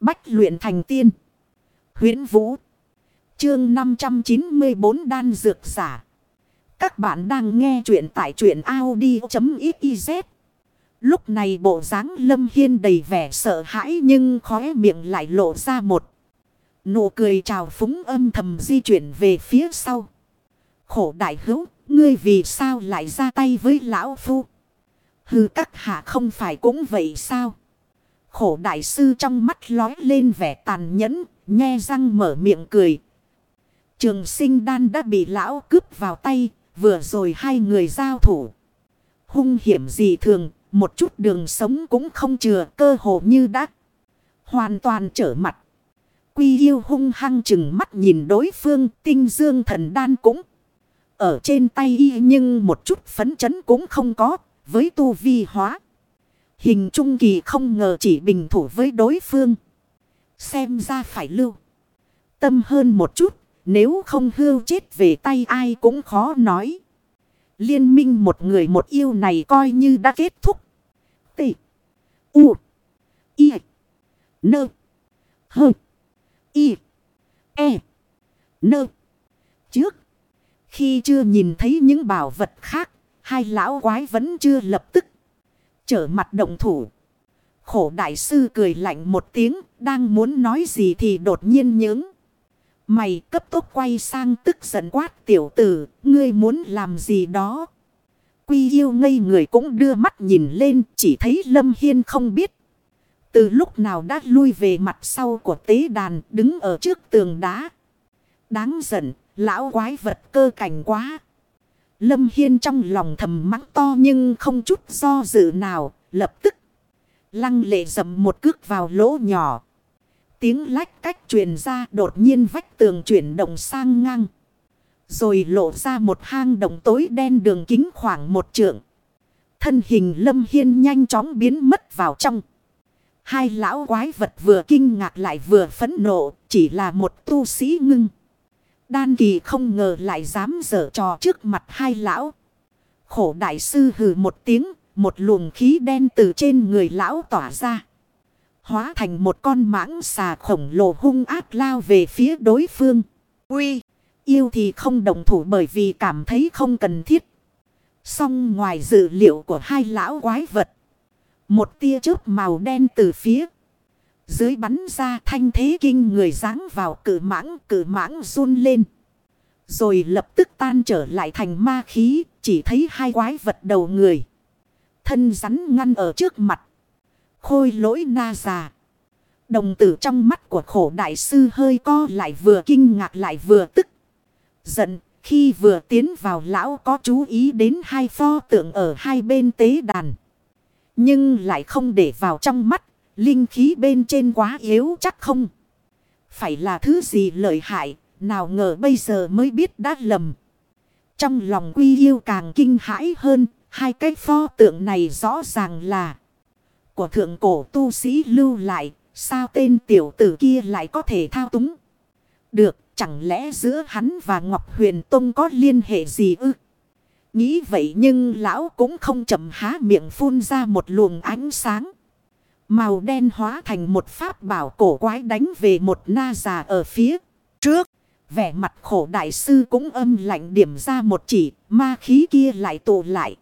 Bách luyện thành tiên. huyễn Vũ. Chương 594 Đan Dược Giả. Các bạn đang nghe truyện tại truyện Audi.xyz. Lúc này bộ dáng Lâm Hiên đầy vẻ sợ hãi nhưng khóe miệng lại lộ ra một. Nụ cười trào phúng âm thầm di chuyển về phía sau. Khổ đại hữu, ngươi vì sao lại ra tay với lão phu? Hừ các hạ không phải cũng vậy sao? Khổ đại sư trong mắt lói lên vẻ tàn nhẫn, nghe răng mở miệng cười. Trường sinh đan đã bị lão cướp vào tay, vừa rồi hai người giao thủ. Hung hiểm gì thường, một chút đường sống cũng không chừa cơ hồ như đã. Hoàn toàn trở mặt. Quy yêu hung hăng chừng mắt nhìn đối phương tinh dương thần đan cũng. Ở trên tay y nhưng một chút phấn chấn cũng không có với tu vi hóa. Hình trung kỳ không ngờ chỉ bình thủ với đối phương. Xem ra phải lưu. Tâm hơn một chút. Nếu không hưu chết về tay ai cũng khó nói. Liên minh một người một yêu này coi như đã kết thúc. T. U. I. Nơ. H. I. E. Nơ. Trước. Khi chưa nhìn thấy những bảo vật khác. Hai lão quái vẫn chưa lập tức trở mặt động thủ. Khổ đại sư cười lạnh một tiếng, đang muốn nói gì thì đột nhiên nhướng. Mày cấp tốc quay sang tức giận quát tiểu tử, ngươi muốn làm gì đó. Quy yêu ngây người cũng đưa mắt nhìn lên, chỉ thấy Lâm Hiên không biết. Từ lúc nào đã lui về mặt sau của tế đàn, đứng ở trước tường đá. Đáng giận, lão quái vật cơ cảnh quá. Lâm Hiên trong lòng thầm mắng to nhưng không chút do dự nào, lập tức. Lăng lệ dầm một cước vào lỗ nhỏ. Tiếng lách cách truyền ra đột nhiên vách tường chuyển động sang ngang. Rồi lộ ra một hang động tối đen đường kính khoảng một trượng. Thân hình Lâm Hiên nhanh chóng biến mất vào trong. Hai lão quái vật vừa kinh ngạc lại vừa phẫn nộ, chỉ là một tu sĩ ngưng. Đan kỳ không ngờ lại dám dở trò trước mặt hai lão. Khổ đại sư hừ một tiếng, một luồng khí đen từ trên người lão tỏa ra. Hóa thành một con mãng xà khổng lồ hung ác lao về phía đối phương. Uy, yêu thì không đồng thủ bởi vì cảm thấy không cần thiết. Song ngoài dự liệu của hai lão quái vật. Một tia chớp màu đen từ phía. Dưới bắn ra thanh thế kinh người ráng vào cử mãng cử mãng run lên. Rồi lập tức tan trở lại thành ma khí. Chỉ thấy hai quái vật đầu người. Thân rắn ngăn ở trước mặt. Khôi lỗi na già. Đồng tử trong mắt của khổ đại sư hơi co lại vừa kinh ngạc lại vừa tức. Giận, khi vừa tiến vào lão có chú ý đến hai pho tượng ở hai bên tế đàn. Nhưng lại không để vào trong mắt. Linh khí bên trên quá yếu chắc không. Phải là thứ gì lợi hại. Nào ngờ bây giờ mới biết đã lầm. Trong lòng quy yêu càng kinh hãi hơn. Hai cái pho tượng này rõ ràng là. Của thượng cổ tu sĩ lưu lại. Sao tên tiểu tử kia lại có thể thao túng. Được, chẳng lẽ giữa hắn và Ngọc Huyền Tông có liên hệ gì ư? Nghĩ vậy nhưng lão cũng không chậm há miệng phun ra một luồng ánh sáng. Màu đen hóa thành một pháp bảo cổ quái đánh về một na già ở phía trước. Vẻ mặt khổ đại sư cũng âm lạnh điểm ra một chỉ, ma khí kia lại tụ lại.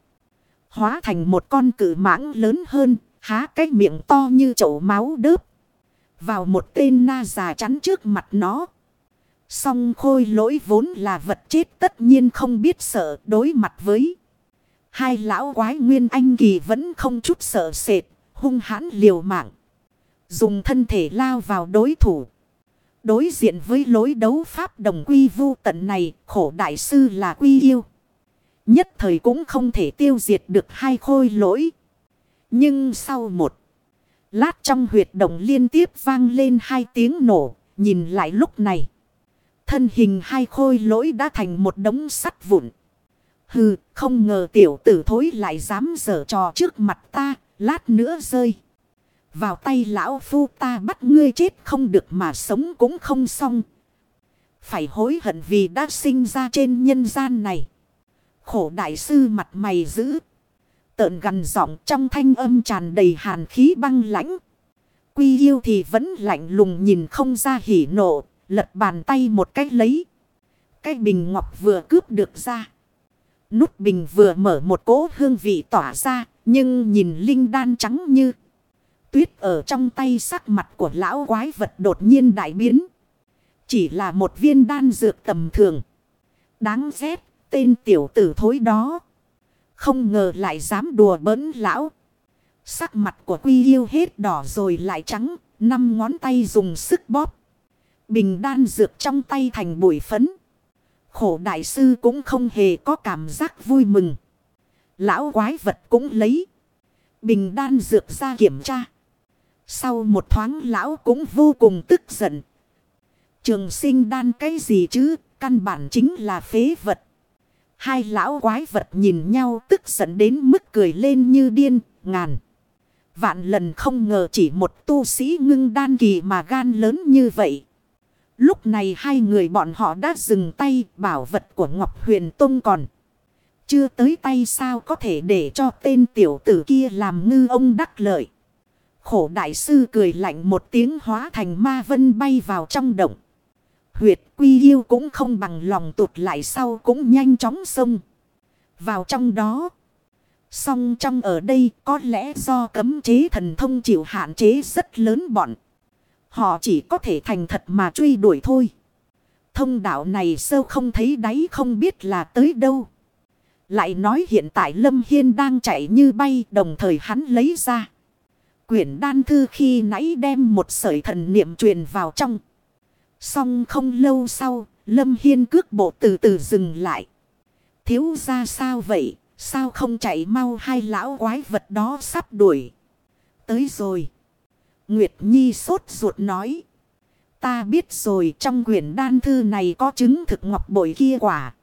Hóa thành một con cử mãng lớn hơn, há cái miệng to như chậu máu đớp. Vào một tên na già chắn trước mặt nó. Song khôi lỗi vốn là vật chết tất nhiên không biết sợ đối mặt với. Hai lão quái nguyên anh kỳ vẫn không chút sợ sệt, hung hãn liều mạng. Dùng thân thể lao vào đối thủ. Đối diện với lối đấu pháp đồng quy vu tận này, khổ đại sư là quy yêu. Nhất thời cũng không thể tiêu diệt được hai khôi lỗi. Nhưng sau một lát trong huyệt động liên tiếp vang lên hai tiếng nổ, nhìn lại lúc này. Thân hình hai khôi lỗi đã thành một đống sắt vụn. Hừ, không ngờ tiểu tử thối lại dám dở trò trước mặt ta, lát nữa rơi. Vào tay lão phu ta bắt ngươi chết không được mà sống cũng không xong. Phải hối hận vì đã sinh ra trên nhân gian này. Khổ đại sư mặt mày dữ. Tợn gần giọng trong thanh âm tràn đầy hàn khí băng lãnh. quy yêu thì vẫn lạnh lùng nhìn không ra hỉ nộ. Lật bàn tay một cách lấy. Cái bình ngọc vừa cướp được ra. Nút bình vừa mở một cỗ hương vị tỏa ra. Nhưng nhìn linh đan trắng như. Tuyết ở trong tay sắc mặt của lão quái vật đột nhiên đại biến. Chỉ là một viên đan dược tầm thường. Đáng ghét, tên tiểu tử thối đó. Không ngờ lại dám đùa bỡn lão. Sắc mặt của quy yêu hết đỏ rồi lại trắng. Năm ngón tay dùng sức bóp. Bình đan dược trong tay thành bụi phấn. Khổ đại sư cũng không hề có cảm giác vui mừng. Lão quái vật cũng lấy. Bình đan dược ra kiểm tra. Sau một thoáng lão cũng vô cùng tức giận. Trường sinh đan cái gì chứ, căn bản chính là phế vật. Hai lão quái vật nhìn nhau tức giận đến mức cười lên như điên, ngàn. Vạn lần không ngờ chỉ một tu sĩ ngưng đan kỳ mà gan lớn như vậy. Lúc này hai người bọn họ đã dừng tay bảo vật của Ngọc Huyền Tông còn. Chưa tới tay sao có thể để cho tên tiểu tử kia làm ngư ông đắc lợi. Khổ đại sư cười lạnh một tiếng hóa thành ma vân bay vào trong động. Huyệt quy yêu cũng không bằng lòng tụt lại sau cũng nhanh chóng xông. Vào trong đó. Song trong ở đây có lẽ do cấm chế thần thông chịu hạn chế rất lớn bọn. Họ chỉ có thể thành thật mà truy đuổi thôi. Thông đạo này sâu không thấy đáy không biết là tới đâu. Lại nói hiện tại Lâm Hiên đang chạy như bay đồng thời hắn lấy ra. Quyển đan thư khi nãy đem một sợi thần niệm truyền vào trong. Xong không lâu sau, Lâm Hiên cước bộ từ từ dừng lại. Thiếu ra sao vậy? Sao không chạy mau hai lão quái vật đó sắp đuổi. Tới rồi. Nguyệt Nhi sốt ruột nói. Ta biết rồi trong quyển đan thư này có chứng thực ngọc bội kia quả.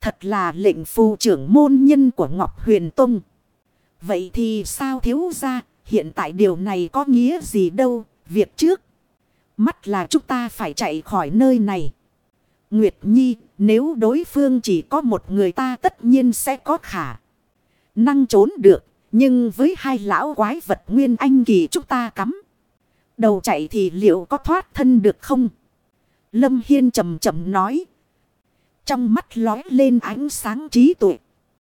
Thật là lệnh phu trưởng môn nhân của Ngọc Huyền Tông. Vậy thì sao thiếu ra hiện tại điều này có nghĩa gì đâu. Việc trước. Mắt là chúng ta phải chạy khỏi nơi này. Nguyệt Nhi, nếu đối phương chỉ có một người ta tất nhiên sẽ có khả. Năng trốn được. Nhưng với hai lão quái vật nguyên anh kỳ chúng ta cắm. Đầu chạy thì liệu có thoát thân được không? Lâm Hiên chậm chậm nói. Trong mắt lói lên ánh sáng trí tuệ.